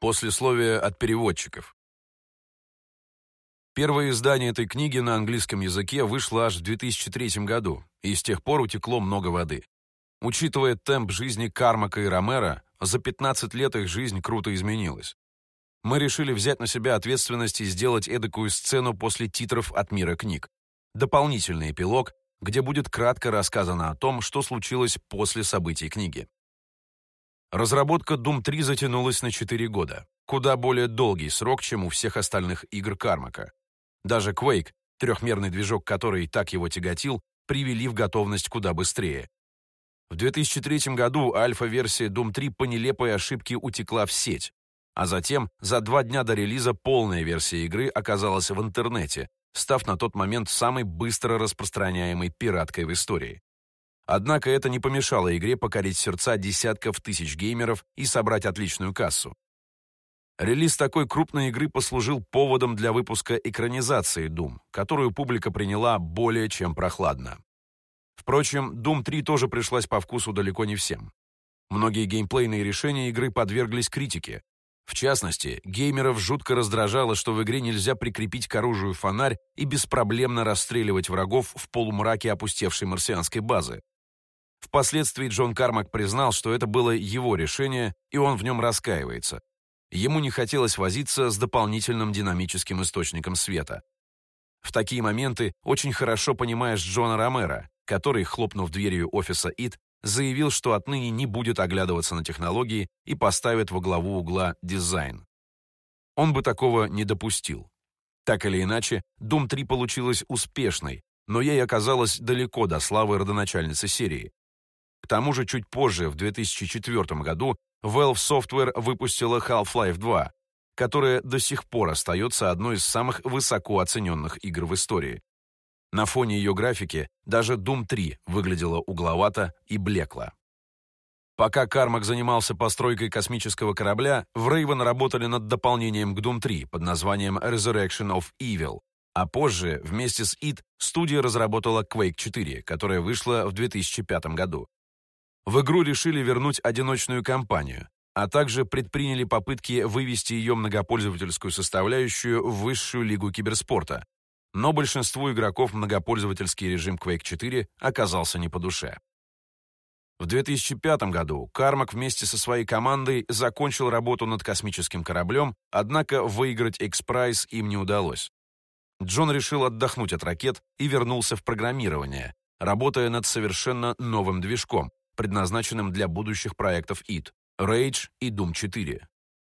Послесловие от переводчиков. Первое издание этой книги на английском языке вышло аж в 2003 году, и с тех пор утекло много воды. Учитывая темп жизни Кармака и Ромера, за 15 лет их жизнь круто изменилась. Мы решили взять на себя ответственность и сделать эдакую сцену после титров от мира книг. Дополнительный эпилог, где будет кратко рассказано о том, что случилось после событий книги. Разработка Doom 3 затянулась на 4 года, куда более долгий срок, чем у всех остальных игр Кармака. Даже Quake, трехмерный движок, который так его тяготил, привели в готовность куда быстрее. В 2003 году альфа-версия Doom 3 по нелепой ошибке утекла в сеть, а затем, за два дня до релиза, полная версия игры оказалась в интернете, став на тот момент самой быстро распространяемой пираткой в истории. Однако это не помешало игре покорить сердца десятков тысяч геймеров и собрать отличную кассу. Релиз такой крупной игры послужил поводом для выпуска экранизации Doom, которую публика приняла более чем прохладно. Впрочем, Doom 3 тоже пришлась по вкусу далеко не всем. Многие геймплейные решения игры подверглись критике. В частности, геймеров жутко раздражало, что в игре нельзя прикрепить к оружию фонарь и беспроблемно расстреливать врагов в полумраке опустевшей марсианской базы. Впоследствии Джон Кармак признал, что это было его решение, и он в нем раскаивается. Ему не хотелось возиться с дополнительным динамическим источником света. В такие моменты очень хорошо понимаешь Джона Ромера, который, хлопнув дверью офиса ИТ, заявил, что отныне не будет оглядываться на технологии и поставит во главу угла дизайн. Он бы такого не допустил. Так или иначе, Doom 3 получилась успешной, но ей оказалось далеко до славы родоначальницы серии. Тому же чуть позже, в 2004 году, Valve Software выпустила Half-Life 2, которая до сих пор остается одной из самых высоко оцененных игр в истории. На фоне ее графики даже Doom 3 выглядела угловато и блекло. Пока Кармак занимался постройкой космического корабля, в Raven работали над дополнением к Doom 3 под названием Resurrection of Evil, а позже, вместе с id, студия разработала Quake 4, которая вышла в 2005 году. В игру решили вернуть одиночную кампанию, а также предприняли попытки вывести ее многопользовательскую составляющую в высшую лигу киберспорта, но большинству игроков многопользовательский режим Quake 4 оказался не по душе. В 2005 году Кармак вместе со своей командой закончил работу над космическим кораблем, однако выиграть X-Prize им не удалось. Джон решил отдохнуть от ракет и вернулся в программирование, работая над совершенно новым движком, предназначенным для будущих проектов id, Rage и Doom 4.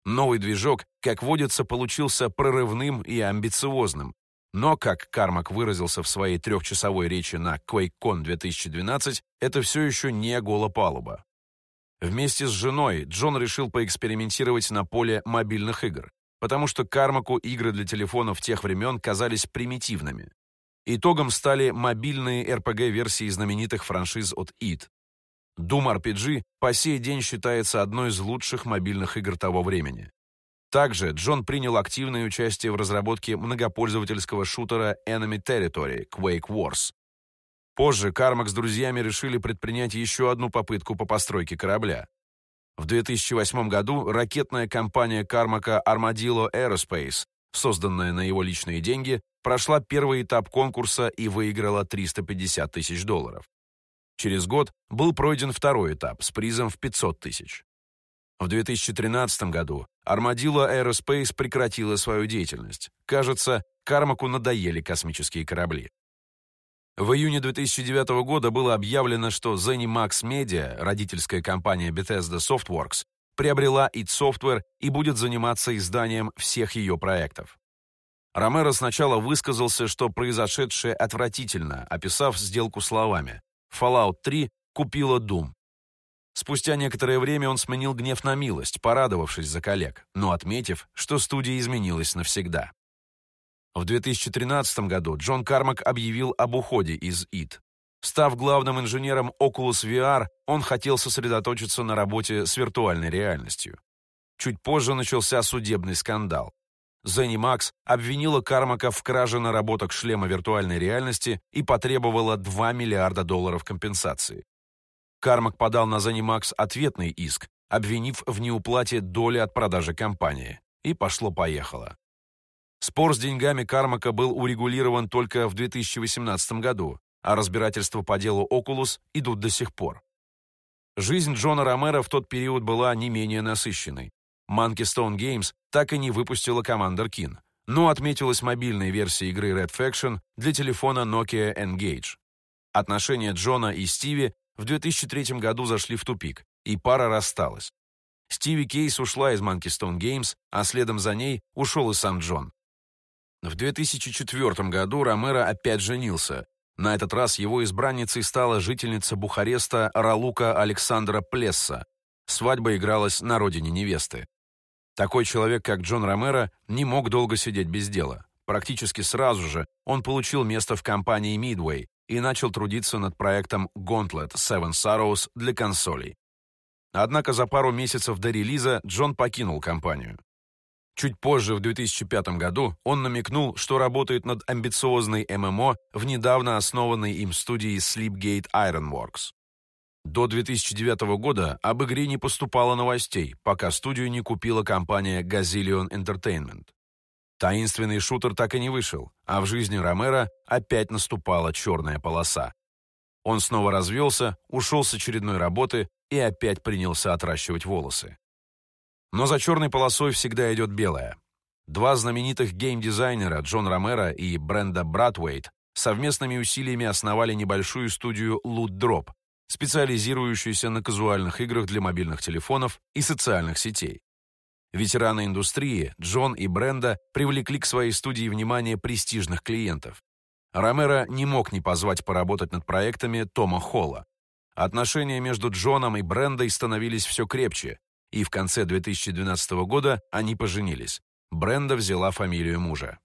Новый движок, как водится, получился прорывным и амбициозным, но, как Кармак выразился в своей трехчасовой речи на QuakeCon 2012, это все еще не голопалуба. Вместе с женой Джон решил поэкспериментировать на поле мобильных игр, потому что Кармаку игры для телефонов тех времен казались примитивными. Итогом стали мобильные RPG-версии знаменитых франшиз от id. Doom RPG по сей день считается одной из лучших мобильных игр того времени. Также Джон принял активное участие в разработке многопользовательского шутера Enemy Territory Quake Wars. Позже Кармак с друзьями решили предпринять еще одну попытку по постройке корабля. В 2008 году ракетная компания Кармака Armadillo Aerospace, созданная на его личные деньги, прошла первый этап конкурса и выиграла 350 тысяч долларов. Через год был пройден второй этап с призом в 500 тысяч. В 2013 году Armadillo Aerospace прекратила свою деятельность. Кажется, Кармаку надоели космические корабли. В июне 2009 года было объявлено, что ZeniMax Media, родительская компания Bethesda Softworks, приобрела id Software и будет заниматься изданием всех ее проектов. Ромеро сначала высказался, что произошедшее отвратительно, описав сделку словами «Fallout 3 купила Doom, Спустя некоторое время он сменил гнев на милость, порадовавшись за коллег, но отметив, что студия изменилась навсегда. В 2013 году Джон Кармак объявил об уходе из id. Став главным инженером Oculus VR, он хотел сосредоточиться на работе с виртуальной реальностью. Чуть позже начался судебный скандал. ZeniMax обвинила Кармака в краже наработок шлема виртуальной реальности и потребовала 2 миллиарда долларов компенсации. Кармак подал на ZeniMax ответный иск, обвинив в неуплате доли от продажи компании. И пошло-поехало. Спор с деньгами Кармака был урегулирован только в 2018 году, а разбирательства по делу Oculus идут до сих пор. Жизнь Джона Ромера в тот период была не менее насыщенной. Monkey Stone Games так и не выпустила Commander Keen, но отметилась мобильной версией игры Red Faction для телефона Nokia Engage. Отношения Джона и Стиви в 2003 году зашли в тупик, и пара рассталась. Стиви Кейс ушла из Monkey Stone Games, а следом за ней ушел и сам Джон. В 2004 году Ромеро опять женился. На этот раз его избранницей стала жительница Бухареста Ралука Александра Плесса. Свадьба игралась на родине невесты. Такой человек, как Джон Ромеро, не мог долго сидеть без дела. Практически сразу же он получил место в компании Midway и начал трудиться над проектом Gauntlet Seven Sorrows для консолей. Однако за пару месяцев до релиза Джон покинул компанию. Чуть позже, в 2005 году, он намекнул, что работает над амбициозной ММО в недавно основанной им студии Sleepgate Ironworks. До 2009 года об игре не поступало новостей, пока студию не купила компания Gazillion Entertainment. Таинственный шутер так и не вышел, а в жизни Ромера опять наступала черная полоса. Он снова развелся, ушел с очередной работы и опять принялся отращивать волосы. Но за черной полосой всегда идет белая. Два знаменитых гейм-дизайнера Джон Ромеро и Бренда Братвейт совместными усилиями основали небольшую студию Loot Drop, специализирующуюся на казуальных играх для мобильных телефонов и социальных сетей. Ветераны индустрии Джон и Бренда привлекли к своей студии внимание престижных клиентов. Ромеро не мог не позвать поработать над проектами Тома Холла. Отношения между Джоном и Брендой становились все крепче, и в конце 2012 года они поженились. Бренда взяла фамилию мужа.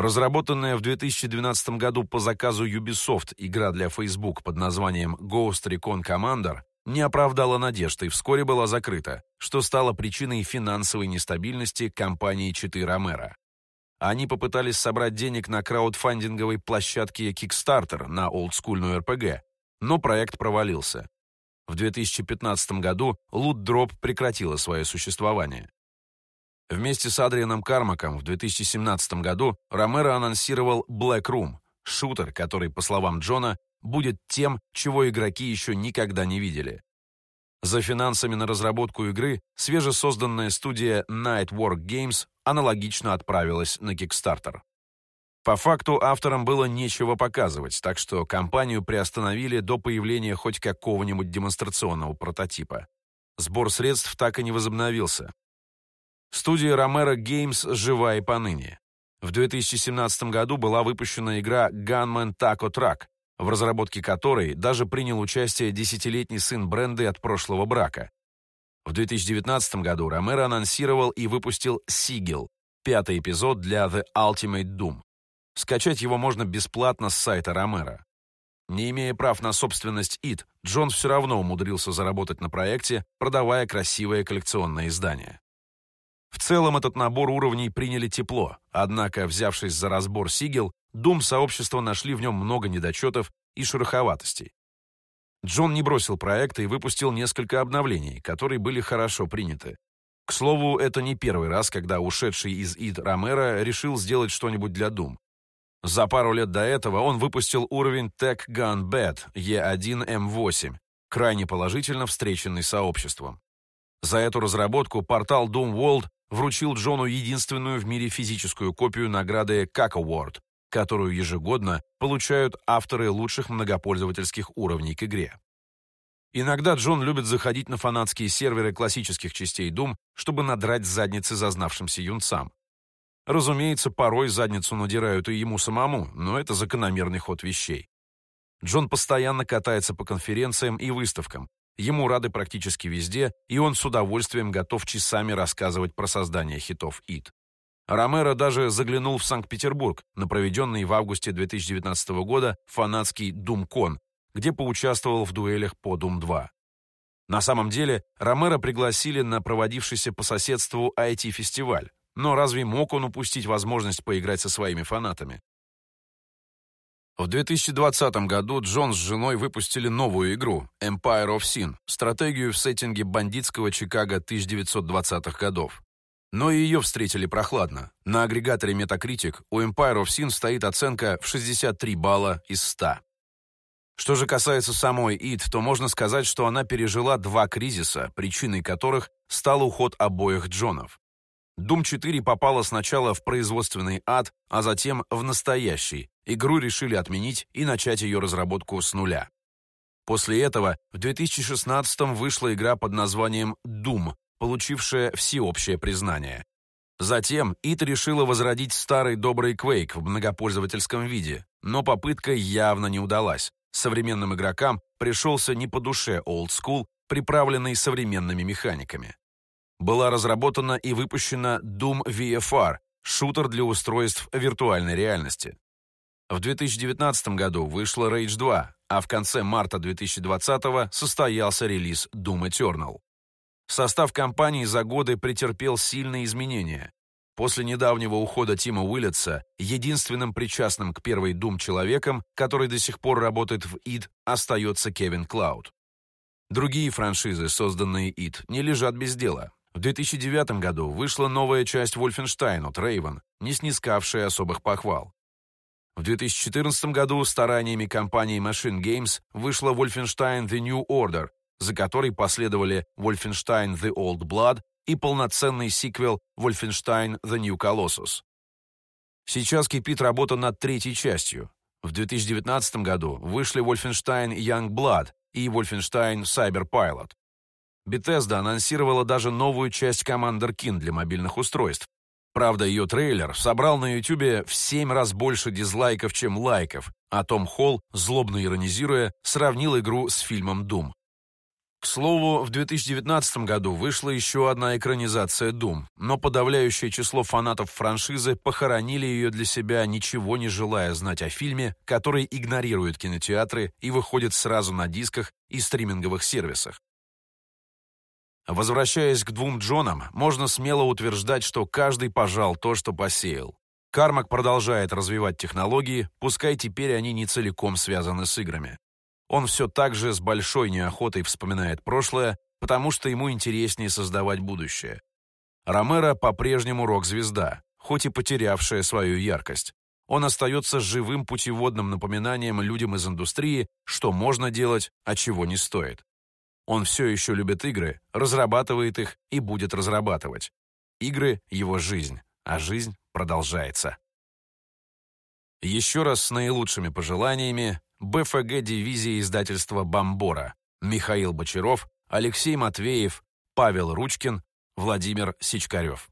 Разработанная в 2012 году по заказу Ubisoft игра для Facebook под названием Ghost Recon Commander не оправдала надежд и вскоре была закрыта, что стало причиной финансовой нестабильности компании Читы Ромеро. Они попытались собрать денег на краудфандинговой площадке Kickstarter на олдскульную РПГ, но проект провалился. В 2015 году Loot Drop прекратила свое существование. Вместе с Адрианом Кармаком в 2017 году Ромеро анонсировал Black Room, шутер, который, по словам Джона, будет тем, чего игроки еще никогда не видели. За финансами на разработку игры свежесозданная студия Nightwork Games аналогично отправилась на Kickstarter. По факту авторам было нечего показывать, так что компанию приостановили до появления хоть какого-нибудь демонстрационного прототипа. Сбор средств так и не возобновился. Студия Romero Games жива и поныне. В 2017 году была выпущена игра Gunman Taco Truck, в разработке которой даже принял участие десятилетний сын Бренды от прошлого брака. В 2019 году Ромеро анонсировал и выпустил «Сигил», пятый эпизод для The Ultimate Doom. Скачать его можно бесплатно с сайта Ромеро. Не имея прав на собственность id, Джон все равно умудрился заработать на проекте, продавая красивое коллекционное издание. В целом этот набор уровней приняли тепло, однако, взявшись за разбор Сигел, Дум сообщества нашли в нем много недочетов и шероховатостей. Джон не бросил проекта и выпустил несколько обновлений, которые были хорошо приняты. К слову, это не первый раз, когда ушедший из ид Ромеро решил сделать что-нибудь для Doom. За пару лет до этого он выпустил уровень Tech Gun Bad E1M8, крайне положительно встреченный сообществом. За эту разработку портал Doom World вручил Джону единственную в мире физическую копию награды Как Award, которую ежегодно получают авторы лучших многопользовательских уровней к игре. Иногда Джон любит заходить на фанатские серверы классических частей Doom, чтобы надрать задницы зазнавшимся юнцам. Разумеется, порой задницу надирают и ему самому, но это закономерный ход вещей. Джон постоянно катается по конференциям и выставкам. Ему рады практически везде, и он с удовольствием готов часами рассказывать про создание хитов ИТ. Ромеро даже заглянул в Санкт-Петербург на проведенный в августе 2019 года фанатский Думкон, где поучаствовал в дуэлях по Дум-2. На самом деле, Ромеро пригласили на проводившийся по соседству IT-фестиваль, но разве мог он упустить возможность поиграть со своими фанатами? В 2020 году Джон с женой выпустили новую игру Empire of Sin, стратегию в сеттинге бандитского Чикаго 1920-х годов. Но ее встретили прохладно. На агрегаторе Metacritic у Empire of Sin стоит оценка в 63 балла из 100. Что же касается самой id, то можно сказать, что она пережила два кризиса, причиной которых стал уход обоих Джонов. Doom 4 попала сначала в производственный ад, а затем в настоящий. Игру решили отменить и начать ее разработку с нуля. После этого в 2016 вышла игра под названием Doom, получившая всеобщее признание. Затем id решила возродить старый добрый Quake в многопользовательском виде, но попытка явно не удалась. Современным игрокам пришелся не по душе School, приправленный современными механиками. Была разработана и выпущена Doom VFR, шутер для устройств виртуальной реальности. В 2019 году вышла Rage 2, а в конце марта 2020 состоялся релиз Doom Eternal. Состав компании за годы претерпел сильные изменения. После недавнего ухода Тима Уиллетса, единственным причастным к первой Doom человеком, который до сих пор работает в id, остается Кевин Клауд. Другие франшизы, созданные id, не лежат без дела. В 2009 году вышла новая часть Wolfenstein от Raven, не снискавшая особых похвал. В 2014 году стараниями компании Machine Games вышла Wolfenstein The New Order, за которой последовали Wolfenstein The Old Blood и полноценный сиквел Wolfenstein The New Colossus. Сейчас кипит работа над третьей частью. В 2019 году вышли Wolfenstein Young Blood и Wolfenstein Cyber Pilot. Bethesda анонсировала даже новую часть Commander Kin для мобильных устройств. Правда, ее трейлер собрал на YouTube в 7 раз больше дизлайков, чем лайков, а Том Холл, злобно иронизируя, сравнил игру с фильмом Doom. К слову, в 2019 году вышла еще одна экранизация Doom, но подавляющее число фанатов франшизы похоронили ее для себя, ничего не желая знать о фильме, который игнорирует кинотеатры и выходит сразу на дисках и стриминговых сервисах. Возвращаясь к двум Джонам, можно смело утверждать, что каждый пожал то, что посеял. Кармак продолжает развивать технологии, пускай теперь они не целиком связаны с играми. Он все так же с большой неохотой вспоминает прошлое, потому что ему интереснее создавать будущее. Ромеро по-прежнему рок-звезда, хоть и потерявшая свою яркость. Он остается живым путеводным напоминанием людям из индустрии, что можно делать, а чего не стоит. Он все еще любит игры, разрабатывает их и будет разрабатывать. Игры — его жизнь, а жизнь продолжается. Еще раз с наилучшими пожеланиями БФГ дивизии издательства «Бомбора» Михаил Бочаров, Алексей Матвеев, Павел Ручкин, Владимир Сичкарев.